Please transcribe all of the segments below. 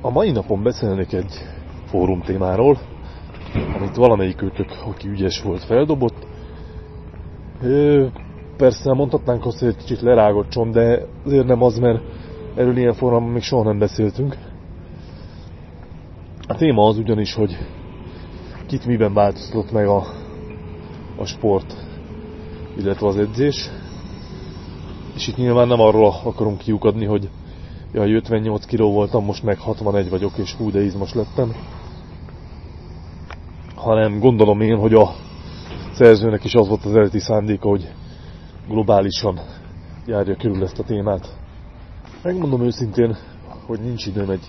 A mai napon beszélnék egy fórum témáról, amit valamelyik őtök, aki ügyes volt, feldobott. Persze mondhatnánk azt, hogy egy kicsit lerágott csom, de azért nem az, mert erről ilyen formában még soha nem beszéltünk. A téma az ugyanis, hogy kit miben változtatott meg a, a sport, illetve az edzés. És itt nyilván nem arról akarunk kiukadni, hogy jaj, 58 kg voltam, most meg 61 vagyok, és hú, de izmos lettem. Hanem gondolom én, hogy a szerzőnek is az volt az eredeti szándéka, hogy globálisan járja körül ezt a témát. Megmondom őszintén, hogy nincs időm egy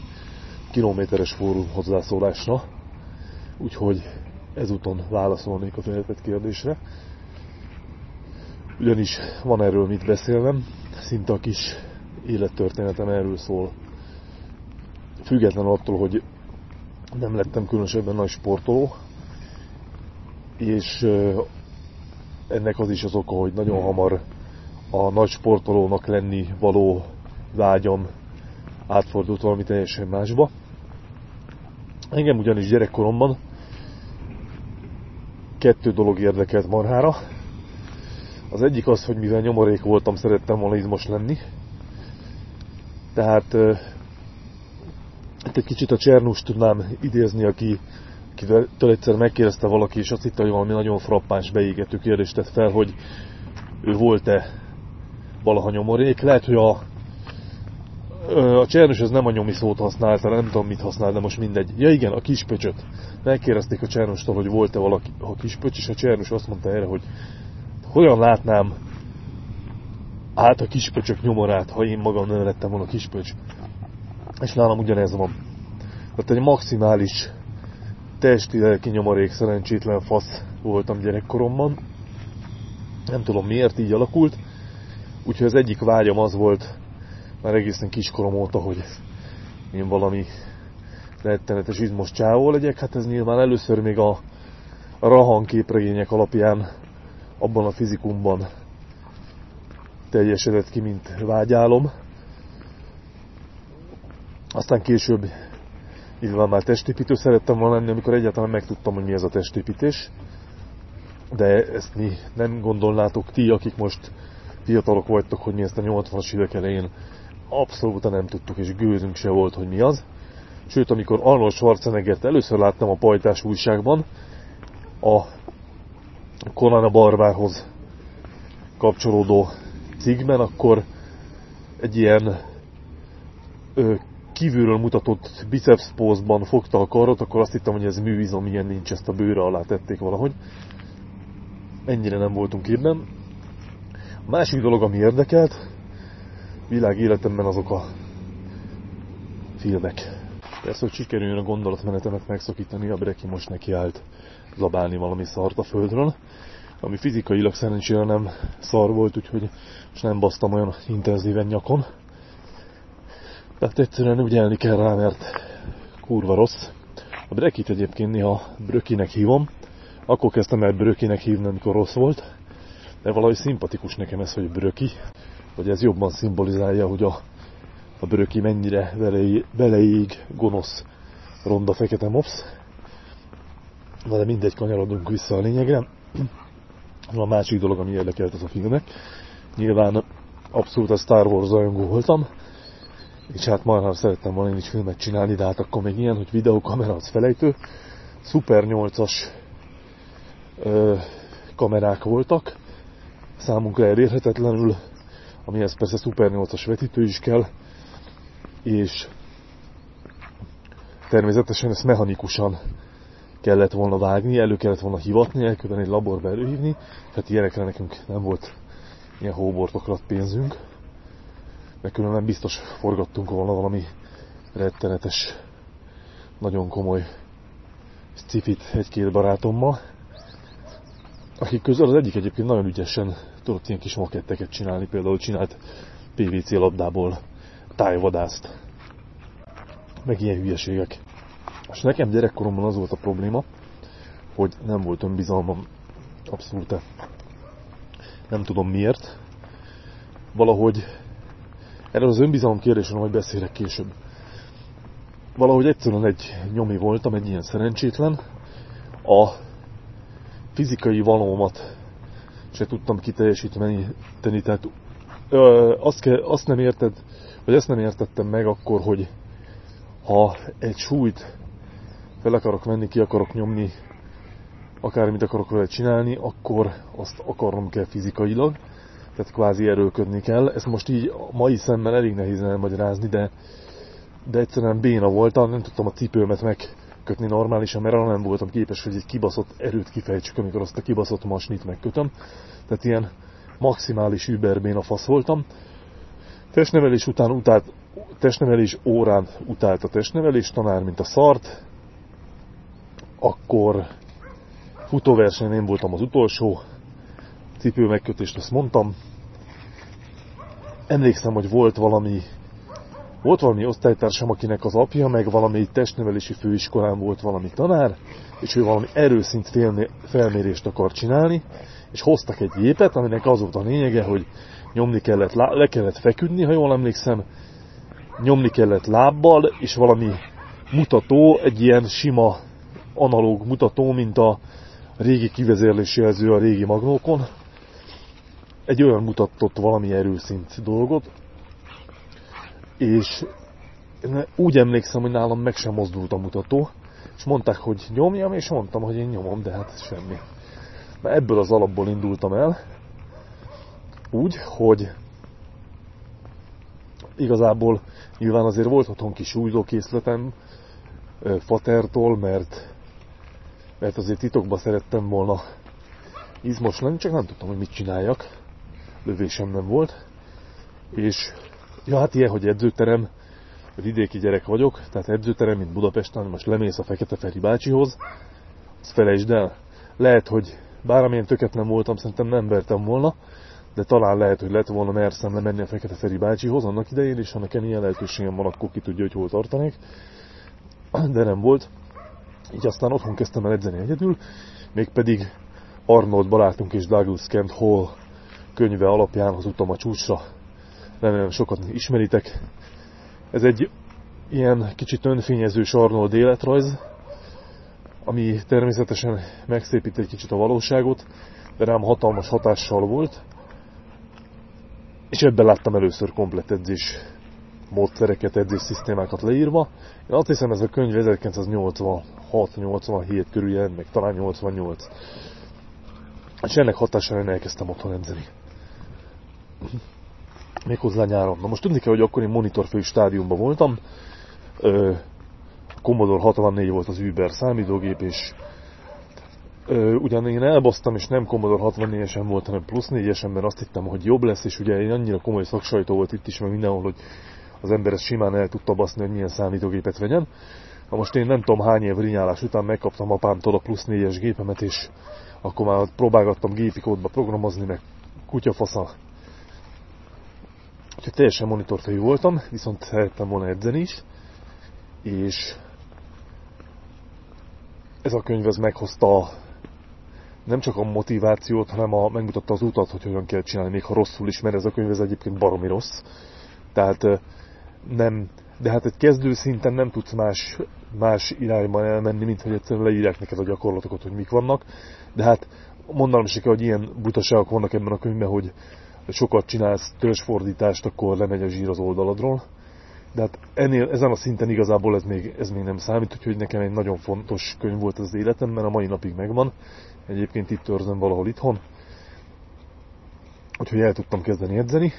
kilométeres fórum hozzászólásra, úgyhogy ezúton válaszolnék a feltett kérdésre. Ugyanis van erről mit beszélnem, szinte a kis élettörténetem erről szól. Független attól, hogy nem lettem különösebben nagy sportoló, és ennek az is az oka, hogy nagyon hamar a nagy sportolónak lenni való vágyam átfordult valami teljesen másba. Engem ugyanis gyerekkoromban kettő dolog érdekelt marhára. Az egyik az, hogy mivel nyomorék voltam, szerettem volna izmos lenni. Tehát itt egy kicsit a Csernus tudnám idézni, aki akitől egyszer megkérdezte valaki, és azt hitte, hogy valami nagyon frappáns beégető kérdést tett fel, hogy ő volt-e valaha nyomorék. Lehet, hogy a, a Csernus ez nem a nyomi szót használta, nem tudom mit használ, de most mindegy. Ja igen, a kispöcsöt. Megkérdezték a Csernustól, hogy volt-e valaki a kispöcs, és a Csernus azt mondta erre, hogy hogyan látnám át a kispöcsök nyomorát, ha én magam nem lettem volna kispöcs. És nálam ugyanez van. Tehát egy maximális testi lelki nyomorék szerencsétlen fasz voltam gyerekkoromban. Nem tudom miért így alakult. Úgyhogy az egyik vágyam az volt, már egészen kiskorom óta, hogy én valami rettenetes izmos csávó legyek. Hát ez nyilván először még a, a Rahan képregények alapján abban a fizikumban teljesedett ki, mint vágyálom. Aztán később nyilván már testépítő szerettem volna lenni, amikor egyáltalán megtudtam, hogy mi ez a testépítés. De ezt mi nem gondolnátok ti, akik most fiatalok vagytok, hogy mi ezt a 80-as évek elején abszolút nem tudtuk, és gőzünk se volt, hogy mi az. Sőt, amikor Arnold Schwarzeneggert először láttam a pajtás újságban, a Conan a barbárhoz kapcsolódó cikkben, akkor egy ilyen ö, kívülről mutatott biceps pózban fogta a karot, akkor azt hittem, hogy ez művizom, ilyen nincs, ezt a bőre alá tették valahogy. Ennyire nem voltunk írben. A másik dolog, ami érdekelt, világ életemben azok a filmek. Persze, hogy sikerüljön a gondolatmenetemet megszakítani, a Breki most nekiállt zabálni valami szart a földről, ami fizikailag szerencsére nem szar volt, úgyhogy most nem basztam olyan intenzíven nyakon. Tehát egyszerűen ügyelni kell rá, mert kurva rossz. A Brekit egyébként néha Brökinek hívom, akkor kezdtem el Brökinek hívni, amikor rossz volt, de valahogy szimpatikus nekem ez, hogy Bröki, hogy ez jobban szimbolizálja, hogy a, a Bröki mennyire beleég gonosz, ronda, fekete mopsz. Na de mindegy, kanyarodunk vissza a lényegre. A másik dolog, ami érdekelt az a filmek. Nyilván abszolút a Star Wars rajongó voltam, és hát marha szerettem volna én is filmet csinálni, de hát akkor még ilyen, hogy videokamera az felejtő. Super 8-as ö, kamerák voltak, számunkra elérhetetlenül, amihez persze Super 8-as vetítő is kell, és természetesen ezt mechanikusan kellett volna vágni, elő kellett volna hivatni, elkülönben egy laborba előhívni, tehát ilyenekre nekünk nem volt ilyen hóbortokrat pénzünk, mert különben biztos forgattunk volna valami rettenetes, nagyon komoly cifit egy-két barátommal, akik közül az egyik egyébként nagyon ügyesen tudott ilyen kis maketteket csinálni, például csinált PVC labdából tájvadászt, meg ilyen hülyeségek. És nekem gyerekkoromban az volt a probléma, hogy nem volt önbizalmam abszolút. Nem tudom miért. Valahogy Erről az önbizalom kérdésről majd beszélek később. valahogy egyszerűen egy nyomi voltam, egy ilyen szerencsétlen. A fizikai valómat se tudtam kiteljesíteni, tehát ö, azt, kell, azt nem érted, vagy ezt nem értettem meg akkor, hogy ha egy súlyt fel akarok venni, ki akarok nyomni, akármit akarok vele csinálni, akkor azt akarnom kell fizikailag, tehát kvázi erőködni kell. Ezt most így a mai szemmel elég nehéz elmagyarázni, de, de egyszerűen béna voltam, nem tudtam a cipőmet megkötni normálisan, mert arra nem voltam képes, hogy egy kibaszott erőt kifejtsük, amikor azt a kibaszott masnit megkötöm. Tehát ilyen maximális überbéna fasz voltam. Testnevelés után utált, testnevelés órán utált a testnevelés tanár, mint a szart, akkor futóversenyen én voltam az utolsó, cipő megkötést azt mondtam. Emlékszem, hogy volt valami volt valami osztálytársam, akinek az apja, meg valami testnevelési főiskolán volt valami tanár, és ő valami erőszint felmérést akar csinálni, és hoztak egy gépet, aminek az volt a lényege, hogy nyomni kellett, le kellett feküdni, ha jól emlékszem, nyomni kellett lábbal, és valami mutató, egy ilyen sima analóg mutató, mint a régi kivezérlési jelző a régi magnókon. Egy olyan mutatott valami erőszint dolgot, és úgy emlékszem, hogy nálam meg sem mozdult a mutató, és mondták, hogy nyomjam, és mondtam, hogy én nyomom, de hát semmi. Mert ebből az alapból indultam el, úgy, hogy igazából nyilván azért volt otthon kis újlókészletem Fatertól, mert mert azért titokban szerettem volna izmos lenni, csak nem tudtam, hogy mit csináljak. Lövésem nem volt. És ja, hát ilyen, hogy edzőterem, vidéki gyerek vagyok, tehát edzőterem, mint Budapesten, most lemész a Fekete Feri bácsihoz, azt felejtsd el. Lehet, hogy bármilyen töket nem voltam, szerintem nem vertem volna, de talán lehet, hogy lett volna merszem lemenni a Fekete Feri bácsihoz annak idején, és ha nekem ilyen lehetőségem van, akkor ki tudja, hogy hol tartanék. De nem volt. Így aztán otthon kezdtem el edzeni egyedül, mégpedig Arnold barátunk és Douglas Kent Hall könyve alapján az utam a csúcsra. Remélem sokat ismeritek. Ez egy ilyen kicsit önfényezős Arnold életrajz, ami természetesen megszépít egy kicsit a valóságot, de rám hatalmas hatással volt, és ebben láttam először komplet edzés módszereket, edzésszisztémákat leírva. Én azt hiszem ez a könyv 1986-87 körül meg, talán 88. És ennek hatására én elkezdtem otthon edzeni. Méghozzá nyáron. Na most tudni kell, hogy akkor én monitorfő stádiumban voltam. Ö, Commodore 64 volt az Uber számítógép, és ö, ugyan én elbasztam, és nem Commodore 64-esen volt, hanem plusz 4-esen, mert azt hittem, hogy jobb lesz, és ugye én annyira komoly szaksajtó volt itt is, meg mindenhol, hogy az ember ezt simán el tudta baszni, hogy milyen számítógépet vegyen. Na most én nem tudom hány év rinyálás után megkaptam apámtól a plusz 4-es gépemet, és akkor már próbálgattam gépi kódba programozni, meg kutyafasza. Úgyhogy teljesen monitorfejű voltam, viszont szerettem volna edzeni is, és ez a könyv ez meghozta nem csak a motivációt, hanem a, megmutatta az utat, hogy hogyan kell csinálni, még ha rosszul is, mert ez a könyv ez egyébként baromi rossz. Tehát nem, de hát egy kezdő szinten nem tudsz más, más irányban elmenni, mint hogy egyszerűen leírják neked a gyakorlatokat, hogy mik vannak. De hát mondanom kell, hogy ilyen butaságok vannak ebben a könyvben, hogy sokat csinálsz törzsfordítást, akkor lemegy a zsír az oldaladról. De hát ennél, ezen a szinten igazából ez még, ez még nem számít, úgyhogy nekem egy nagyon fontos könyv volt az életemben, a mai napig megvan. Egyébként itt törzem valahol itthon. Úgyhogy el tudtam kezdeni edzeni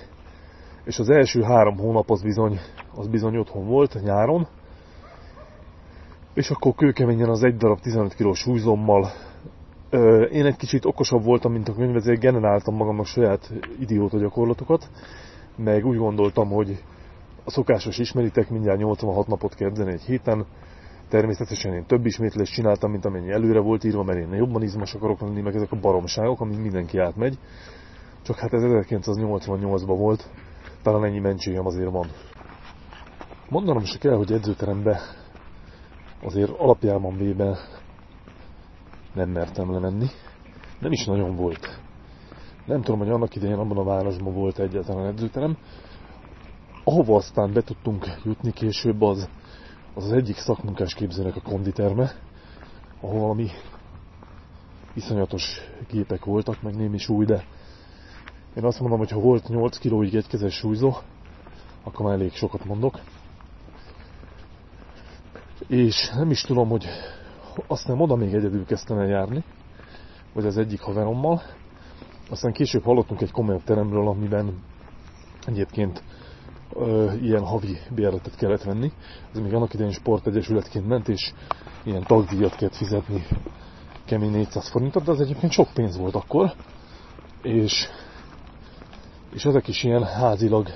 és az első három hónap az bizony, az bizony otthon volt nyáron, és akkor kőkeményen az egy darab 15 kg súlyzommal én egy kicsit okosabb voltam, mint a könyvező, generáltam magamnak saját idióta gyakorlatokat, meg úgy gondoltam, hogy a szokásos ismeritek, mindjárt 86 napot kell egy héten, természetesen én több ismétlést csináltam, mint amennyi előre volt írva, mert én jobban izmos akarok lenni, meg ezek a baromságok, amin mindenki átmegy. Csak hát ez 1988-ban volt, talán ennyi mentségem azért van. Mondanom se kell, hogy edzőterembe azért alapjában véve nem mertem lemenni. Nem is nagyon volt. Nem tudom, hogy annak idején abban a városban volt egyáltalán edzőterem. Ahova aztán be tudtunk jutni később az, az az egyik szakmunkás képzőnek a konditerme, ahol valami iszonyatos gépek voltak, meg némi súly, de én azt mondom, hogy ha volt 8 kilóig egy kezes súlyzó, akkor már elég sokat mondok. És nem is tudom, hogy aztán oda még egyedül kezdtem el járni, vagy az egyik haverommal. Aztán később hallottunk egy komolyabb teremről, amiben egyébként ö, ilyen havi bérletet kellett venni. Ez még annak idején sportegyesületként ment, és ilyen tagdíjat kellett fizetni kemény 400 forintot, de az egyébként sok pénz volt akkor. És, és ezek is ilyen házilag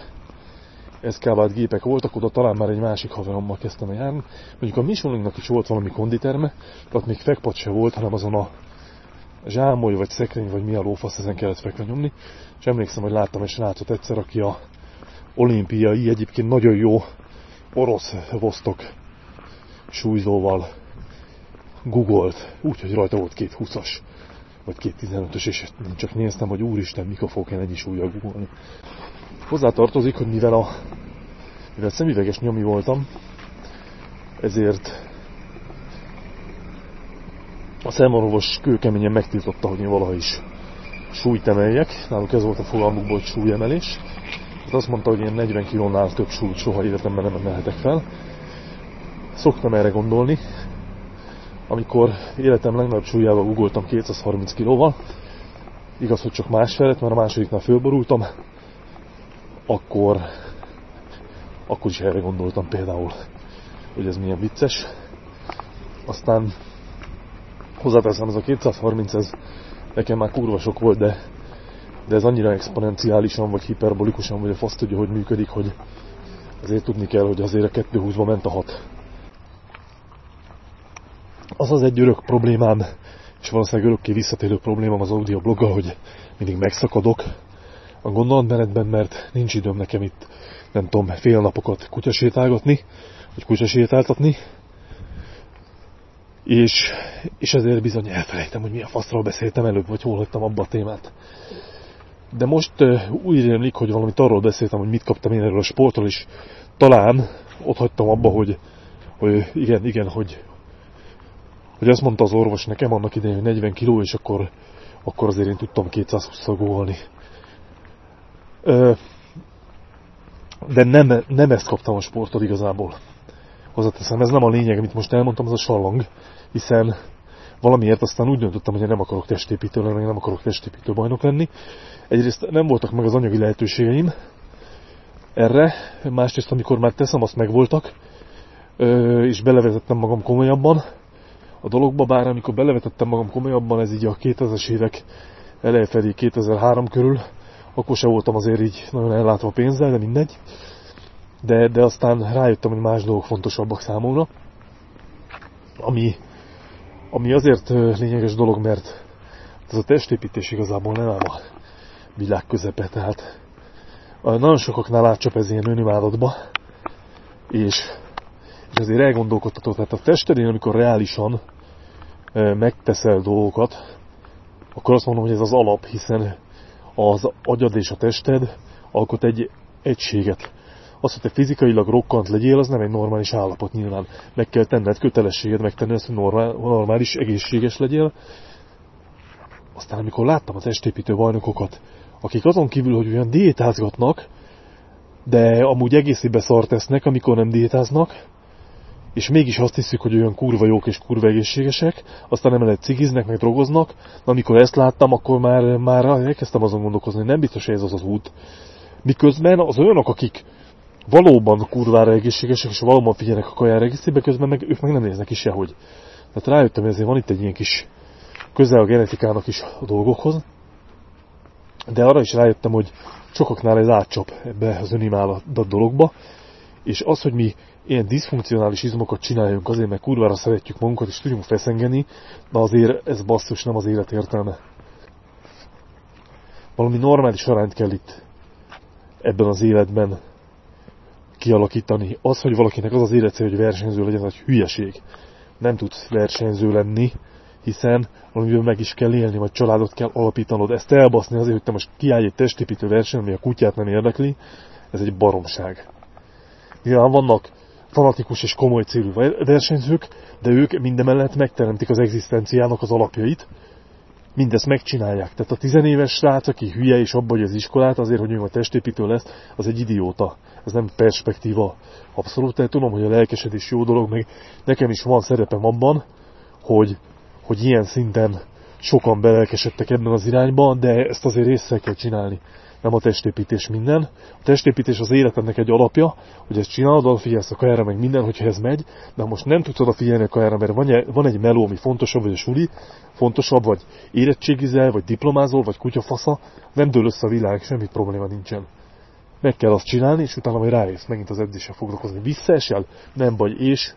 eszkávált gépek voltak, oda talán már egy másik haverommal kezdtem el járni. Mondjuk a Michelinnak is volt valami konditerme, ott még fekpat se volt, hanem azon a zsámoly, vagy szekrény, vagy mi a lófasz, ezen kellett fekve nyomni. És emlékszem, hogy láttam egy srácot egyszer, aki a olimpiai, egyébként nagyon jó orosz vosztok súlyzóval googolt, úgyhogy rajta volt két 20-as, vagy két 15-ös, és én csak néztem, hogy úristen, mikor fogok én ennyi súlyjal googolni. Hozzá tartozik, hogy mivel a mivel szemüveges nyomi voltam, ezért a szemorvos kőkeményen megtiltotta, hogy én valaha is súlyt emeljek. Náluk ez volt a fogalmukból, hogy súlyemelés. Hát azt mondta, hogy én 40 kilónál több súlyt soha életemben nem emelhetek fel. Szoktam erre gondolni. Amikor életem legnagyobb súlyával ugoltam 230 kilóval, igaz, hogy csak másfelet, mert a másodiknál fölborultam, akkor, akkor is erre gondoltam például, hogy ez milyen vicces. Aztán hozzáteszem, ez a 230, ez nekem már kurva sok volt, de, de ez annyira exponenciálisan, vagy hiperbolikusan, vagy a fasz tudja, hogy működik, hogy azért tudni kell, hogy azért a 220-ba ment a 6. Az az egy örök problémám, és valószínűleg örökké visszatérő problémám az audiobloggal, hogy mindig megszakadok, a gondolatmenetben, mert nincs időm nekem itt, nem tudom, fél napokat kutyasétálgatni, vagy kutyasétáltatni, és, és ezért bizony elfelejtem, hogy mi a faszról beszéltem előbb, vagy hol hagytam abba a témát. De most úgy rémlik, hogy valamit arról beszéltem, hogy mit kaptam én erről a sportról, és talán ott hagytam abba, hogy, hogy igen, igen, hogy, hogy azt mondta az orvos nekem annak idején, hogy 40 kiló, és akkor, akkor azért én tudtam 220 gólni de nem, nem ezt kaptam a sportot igazából. Hozzáteszem, ez nem a lényeg, amit most elmondtam, ez a sallang, hiszen valamiért aztán úgy döntöttem, hogy nem akarok testépítő lenni, nem akarok testépítő bajnok lenni. Egyrészt nem voltak meg az anyagi lehetőségeim erre, másrészt amikor már teszem, azt megvoltak, és belevezettem magam komolyabban a dologba, bár amikor belevetettem magam komolyabban, ez így a 2000-es évek eleje felé 2003 körül, akkor se voltam azért így nagyon ellátva pénzzel, de mindegy. De, de aztán rájöttem, hogy más dolgok fontosabbak számomra. Ami, ami azért lényeges dolog, mert ez a testépítés igazából nem ám a világ közepe, tehát nagyon sokaknál átcsap ez ilyen önimádatba, és, és azért elgondolkodtató, tehát a testedén, amikor reálisan megteszel dolgokat, akkor azt mondom, hogy ez az alap, hiszen az agyad és a tested alkot egy egységet. Az, hogy te fizikailag rokkant legyél, az nem egy normális állapot nyilván. Meg kell tenned, kötelességed megtenni ezt, hogy normál, normális, egészséges legyél. Aztán amikor láttam a testépítő bajnokokat, akik azon kívül, hogy olyan diétázgatnak, de amúgy egészében szart tesznek, amikor nem diétáznak, és mégis azt hiszük, hogy olyan kurva jók és kurva egészségesek, aztán emellett cigiznek, meg drogoznak, de amikor ezt láttam, akkor már, már elkezdtem azon gondolkozni, hogy nem biztos, hogy ez az az út. Miközben az olyanok, akik valóban kurvára egészségesek, és valóban figyelnek a kajára egészébe, közben meg, ők meg nem néznek is sehogy. Tehát rájöttem, hogy ezért van itt egy ilyen kis közel a genetikának is a dolgokhoz, de arra is rájöttem, hogy sokaknál ez átcsap ebbe az önimálat dologba, és az, hogy mi ilyen diszfunkcionális izmokat csináljunk azért, mert kurvára szeretjük magunkat, és tudjunk feszengeni, na azért ez basszus, nem az élet értelme. Valami normális arányt kell itt ebben az életben kialakítani. Az, hogy valakinek az az élet hogy versenyző legyen, az hülyeség. Nem tudsz versenyző lenni, hiszen valamiből meg is kell élni, vagy családot kell alapítanod. Ezt elbaszni azért, hogy te most kiállj egy testépítő verseny, ami a kutyát nem érdekli, ez egy baromság. Nyilván vannak fanatikus és komoly célú versenyzők, de ők mindemellett megteremtik az egzisztenciának az alapjait, mindezt megcsinálják. Tehát a tizenéves srác, aki hülye és abba az iskolát, azért, hogy ő a testépítő lesz, az egy idióta. Ez nem perspektíva. Abszolút, tehát tudom, hogy a lelkesedés jó dolog, meg nekem is van szerepem abban, hogy, hogy ilyen szinten sokan belelkesedtek ebben az irányba, de ezt azért észre kell csinálni. Nem a testépítés minden. A testépítés az életednek egy alapja, hogy ezt csinálod, odafigyelsz a kajára, meg minden, hogyha ez megy, de most nem tudsz odafigyelni a kajára, mert van egy meló, ami fontosabb, vagy a suli, fontosabb, vagy érettségizel, vagy diplomázol, vagy kutyafasza, nem dől össze a világ, semmi probléma nincsen. Meg kell azt csinálni, és utána majd rájössz megint az edzéssel foglalkozni. Visszaesel, nem vagy, és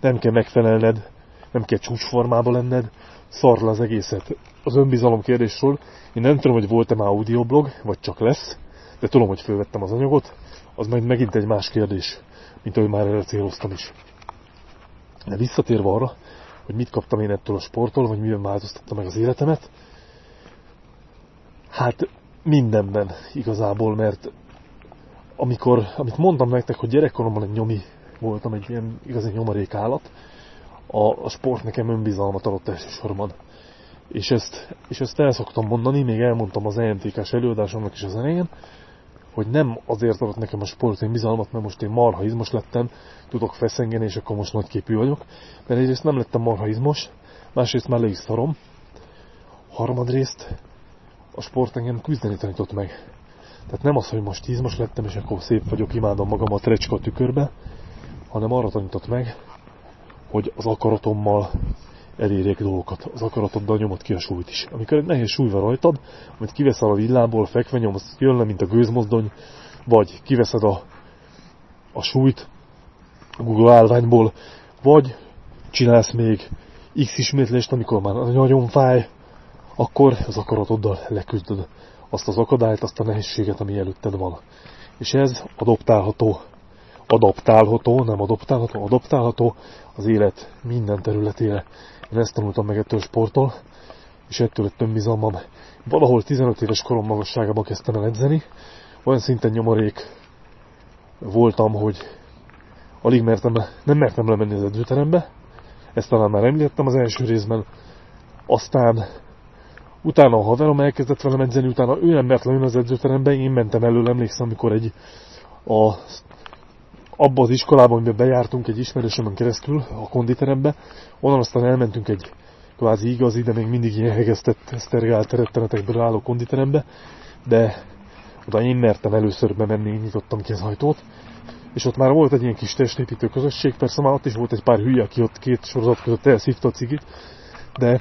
nem kell megfelelned, nem kell csúcsformában lenned, szar le az egészet. Az önbizalom kérdésről, én nem tudom, hogy volt-e már audioblog, vagy csak lesz, de tudom, hogy fölvettem az anyagot, az majd megint egy más kérdés, mint ahogy már erre céloztam is. De visszatérve arra, hogy mit kaptam én ettől a sporttól, vagy miben változtatta meg az életemet, hát mindenben igazából, mert amikor, amit mondtam nektek, hogy gyerekkoromban egy nyomi voltam, egy ilyen igazi nyomarék állat, a, a sport nekem önbizalmat adott elsősorban. És ezt, és ezt el szoktam mondani, még elmondtam az EMTK-s előadásomnak is az elején, hogy nem azért adott nekem a sport én bizalmat, mert most én marha izmos lettem, tudok feszengeni, és akkor most nagyképű vagyok. Mert egyrészt nem lettem marha izmos, másrészt már le is szarom. Harmadrészt a sport engem küzdeni tanított meg. Tehát nem az, hogy most izmos lettem, és akkor szép vagyok, imádom magam a trecska tükörbe, hanem arra tanított meg, hogy az akaratommal elérjek dolgokat. Az akaratoddal nyomod ki a súlyt is. Amikor egy nehéz súly van rajtad, amit kiveszel a villából, fekve nyomsz, jön le, mint a gőzmozdony, vagy kiveszed a, a súlyt a Google állványból, vagy csinálsz még X ismétlést, amikor már nagyon fáj, akkor az akaratoddal leküzdöd azt az akadályt, azt a nehézséget, ami előtted van. És ez adoptálható adaptálható, nem adoptálható, adaptálható az élet minden területére. Én ezt tanultam meg ettől sporttól, és ettől lett önbizalmam. Valahol 15 éves korom magasságában kezdtem el edzeni, olyan szinten nyomorék voltam, hogy alig mertem, nem mertem lemenni az edzőterembe, ezt talán már említettem az első részben, aztán utána a haverom elkezdett velem edzeni, utána ő nem mert lemenni az edzőterembe, én mentem elől, emlékszem, amikor egy a abba az iskolában, amiben bejártunk egy ismerősömön keresztül, a konditerembe, onnan aztán elmentünk egy kvázi igazi, de még mindig ilyen hegesztett, sztergált terettenetekből álló konditerembe, de oda én mertem először bemenni, nyitottam ki az ajtót, és ott már volt egy ilyen kis testépítő közösség, persze már ott is volt egy pár hülye, aki ott két sorozat között elszívta a cigit, de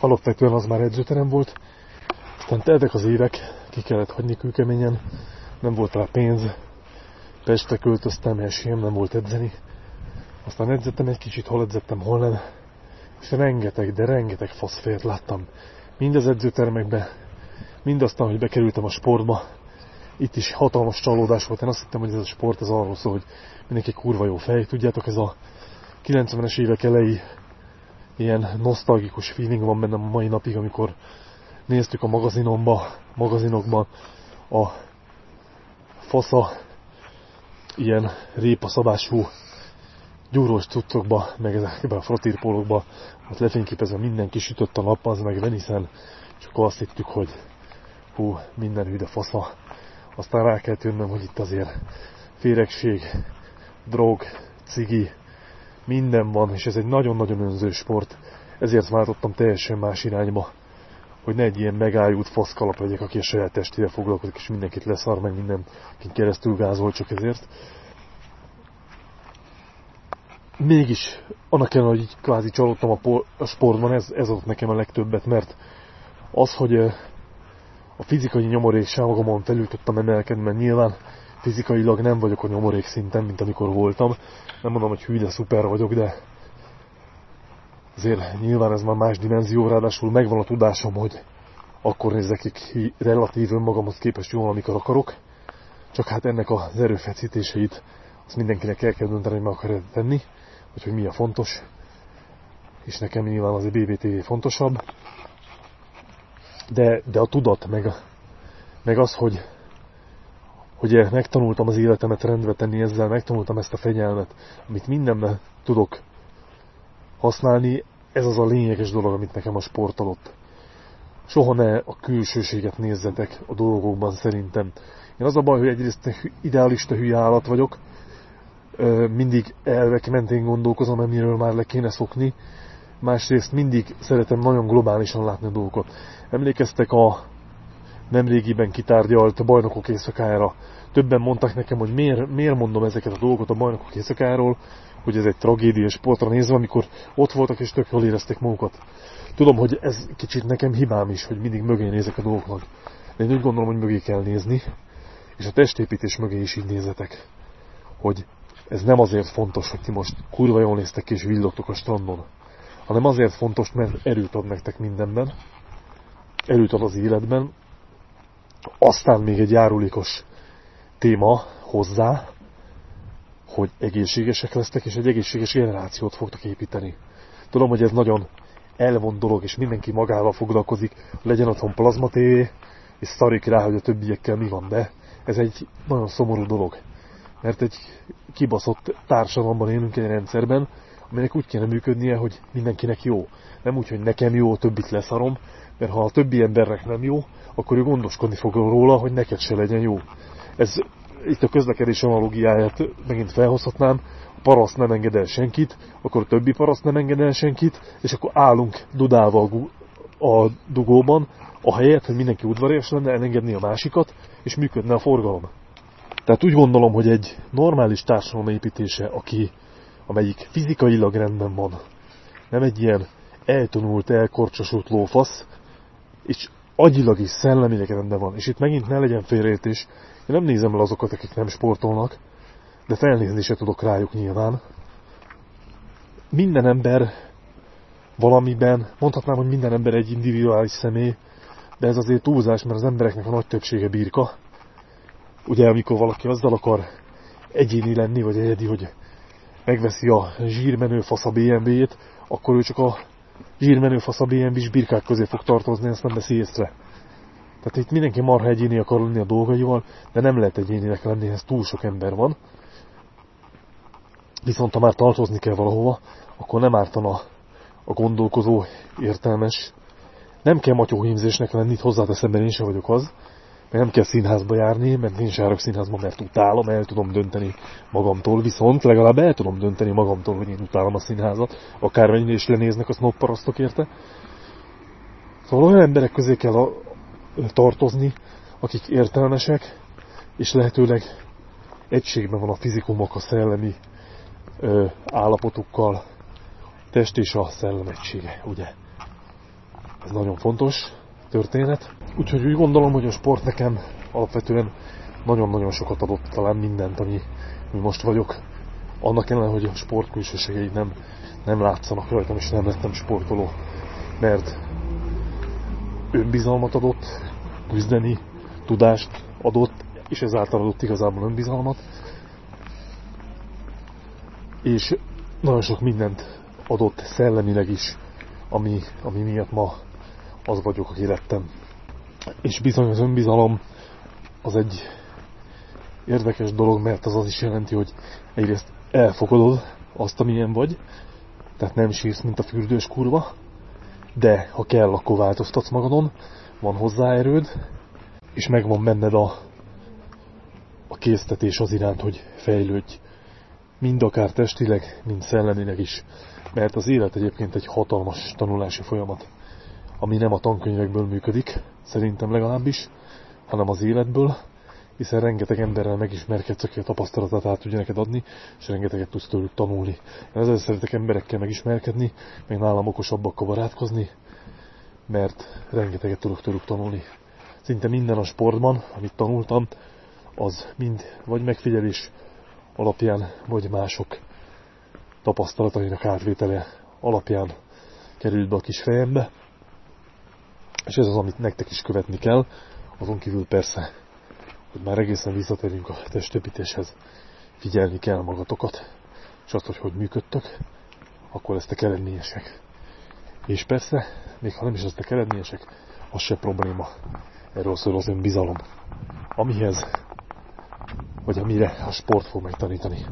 alapvetően az már edzőterem volt. Aztán teltek az évek, ki kellett hagyni kőkeményen, nem volt rá pénz, Pestre költöztem, esélyem nem volt edzeni. Aztán edzettem egy kicsit, hol edzettem, hol nem. És rengeteg, de rengeteg faszfért láttam. Mind az edzőtermekbe, mind aztán, hogy bekerültem a sportba. Itt is hatalmas csalódás volt. Én azt hittem, hogy ez a sport ez arról szól, hogy mindenki kurva jó fej. Tudjátok, ez a 90-es évek elejé ilyen nosztalgikus feeling van bennem a mai napig, amikor néztük a magazinomba, magazinokban a fasza ilyen répaszabású gyúrós cuccokba, meg ezekben a frotírpólokba, ott lefényképezve mindenki sütött a nap, az meg Veniszen, akkor azt hittük, hogy hú, minden hű, de fasza. Aztán rá kell jönnöm, hogy itt azért féregség, drog, cigi, minden van, és ez egy nagyon-nagyon önző sport. Ezért váltottam teljesen más irányba, hogy ne egy ilyen megállult faszkalap legyek, aki a saját testével foglalkozik, és mindenkit leszar, meg mindenkin keresztül gázol csak ezért. Mégis, annak ellenére, hogy így kvázi csalódtam a, sportban, ez, ez adott nekem a legtöbbet, mert az, hogy a fizikai nyomorékságomon felül tudtam emelkedni, mert nyilván fizikailag nem vagyok a nyomorék szinten, mint amikor voltam. Nem mondom, hogy hű, de szuper vagyok, de azért nyilván ez már más dimenzió, ráadásul megvan a tudásom, hogy akkor nézek ki relatív önmagamhoz képest jól, amikor akarok. Csak hát ennek az erőfeszítéseit azt mindenkinek el kell dönteni, hogy meg akarja tenni, vagy hogy mi a fontos. És nekem nyilván az a BBTV fontosabb. De, de a tudat, meg, meg az, hogy hogy megtanultam az életemet rendbe tenni ezzel, megtanultam ezt a fegyelmet, amit mindenben tudok használni, ez az a lényeges dolog, amit nekem a sport adott. Soha ne a külsőséget nézzetek a dolgokban szerintem. Én az a baj, hogy egyrészt idealista hülye állat vagyok, mindig elvek mentén gondolkozom, amiről már le kéne szokni, másrészt mindig szeretem nagyon globálisan látni a dolgokat. Emlékeztek a nemrégiben kitárgyalt bajnokok éjszakájára. Többen mondtak nekem, hogy miért, miért mondom ezeket a dolgokat a bajnokok éjszakáról, hogy ez egy tragédia sportra nézve, amikor ott voltak és tök jól érezték magukat. Tudom, hogy ez kicsit nekem hibám is, hogy mindig mögé nézek a dolgoknak. De én úgy gondolom, hogy mögé kell nézni, és a testépítés mögé is így nézetek. Hogy ez nem azért fontos, hogy ti most kurva jól néztek és villogtok a strandon, hanem azért fontos, mert erőt ad nektek mindenben, erőt ad az életben, aztán még egy járulékos téma hozzá, hogy egészségesek lesztek, és egy egészséges generációt fogtok építeni. Tudom, hogy ez nagyon elvont dolog, és mindenki magával foglalkozik, legyen otthon plazma tévé, és szarik rá, hogy a többiekkel mi van, de ez egy nagyon szomorú dolog. Mert egy kibaszott társadalomban élünk egy rendszerben, aminek úgy kéne működnie, hogy mindenkinek jó. Nem úgy, hogy nekem jó, a többit leszarom, mert ha a többi embernek nem jó, akkor ő gondoskodni fog róla, hogy neked se legyen jó. Ez itt a közlekedés analógiáját megint felhozhatnám, a paraszt nem enged el senkit, akkor a többi paraszt nem enged el senkit, és akkor állunk dudával a dugóban, a helyet, hogy mindenki udvarias lenne, elengedni a másikat, és működne a forgalom. Tehát úgy gondolom, hogy egy normális társadalom építése, aki, amelyik fizikailag rendben van, nem egy ilyen eltonult, elkorcsosult lófasz, és agyilag is, szellemileg rendben van. És itt megint ne legyen félreértés, én nem nézem el azokat, akik nem sportolnak, de felnézni se tudok rájuk nyilván. Minden ember valamiben, mondhatnám, hogy minden ember egy individuális személy, de ez azért túlzás, mert az embereknek a nagy többsége birka. Ugye, amikor valaki azzal akar egyéni lenni, vagy egyedi, hogy megveszi a zsírmenő fasz a BMW-t, akkor ő csak a zsírmenő fasz a BMW-s birkák közé fog tartozni, ezt nem veszi észre. Tehát itt mindenki marha egyéni akar lenni a dolgaival, de nem lehet egyéninek lenni, ez túl sok ember van. Viszont ha már tartozni kell valahova, akkor nem ártana a gondolkozó, értelmes. Nem kell matyóhímzésnek lenni, itt hozzáteszem, én sem vagyok az, mert nem kell színházba járni, mert sem járok színházba, mert utálom, el tudom dönteni magamtól, viszont legalább el tudom dönteni magamtól, hogy én utálom a színházat, akármennyire is lenéznek a sznopparasztok érte. Szóval olyan emberek közé kell a, tartozni, akik értelmesek, és lehetőleg egységben van a fizikumok a szellemi ö, állapotukkal, test és a szellem egysége, ugye? Ez nagyon fontos történet. Úgyhogy úgy gondolom, hogy a sport nekem alapvetően nagyon-nagyon sokat adott, talán mindent, ami, ami most vagyok. Annak ellenére, hogy a sport külsőségei nem, nem látszanak rajtam, és nem lettem sportoló. Mert önbizalmat adott, küzdeni, tudást adott, és ezáltal adott igazából önbizalmat. És nagyon sok mindent adott szellemileg is, ami, ami miatt ma az vagyok, aki lettem. És bizony az önbizalom az egy érdekes dolog, mert az az is jelenti, hogy egyrészt elfogadod azt, amilyen vagy, tehát nem sírsz, mint a fürdős kurva, de ha kell, akkor változtatsz magadon, van hozzá erőd, és megvan benned a, a késztetés az iránt, hogy fejlődj, mind akár testileg, mind szellemileg is. Mert az élet egyébként egy hatalmas tanulási folyamat, ami nem a tankönyvekből működik, szerintem legalábbis, hanem az életből, hiszen rengeteg emberrel megismerkedsz, aki a tapasztalatát át tudja neked adni, és rengeteget tudsz tőlük tanulni. Én ezzel szeretek emberekkel megismerkedni, meg nálam okosabbakkal barátkozni, mert rengeteget tudok tőlük tanulni. Szinte minden a sportban, amit tanultam, az mind vagy megfigyelés alapján, vagy mások tapasztalatainak átvétele alapján került be a kis fejembe. És ez az, amit nektek is követni kell, azon kívül persze, hogy már egészen visszatérünk a testépítéshez, figyelni kell magatokat, és azt, hogy hogy működtök, akkor lesztek eredményesek. És persze, még ha nem is lesztek eredményesek, az se probléma. Erről szól az önbizalom. Amihez vagy amire a sport fog megtanítani.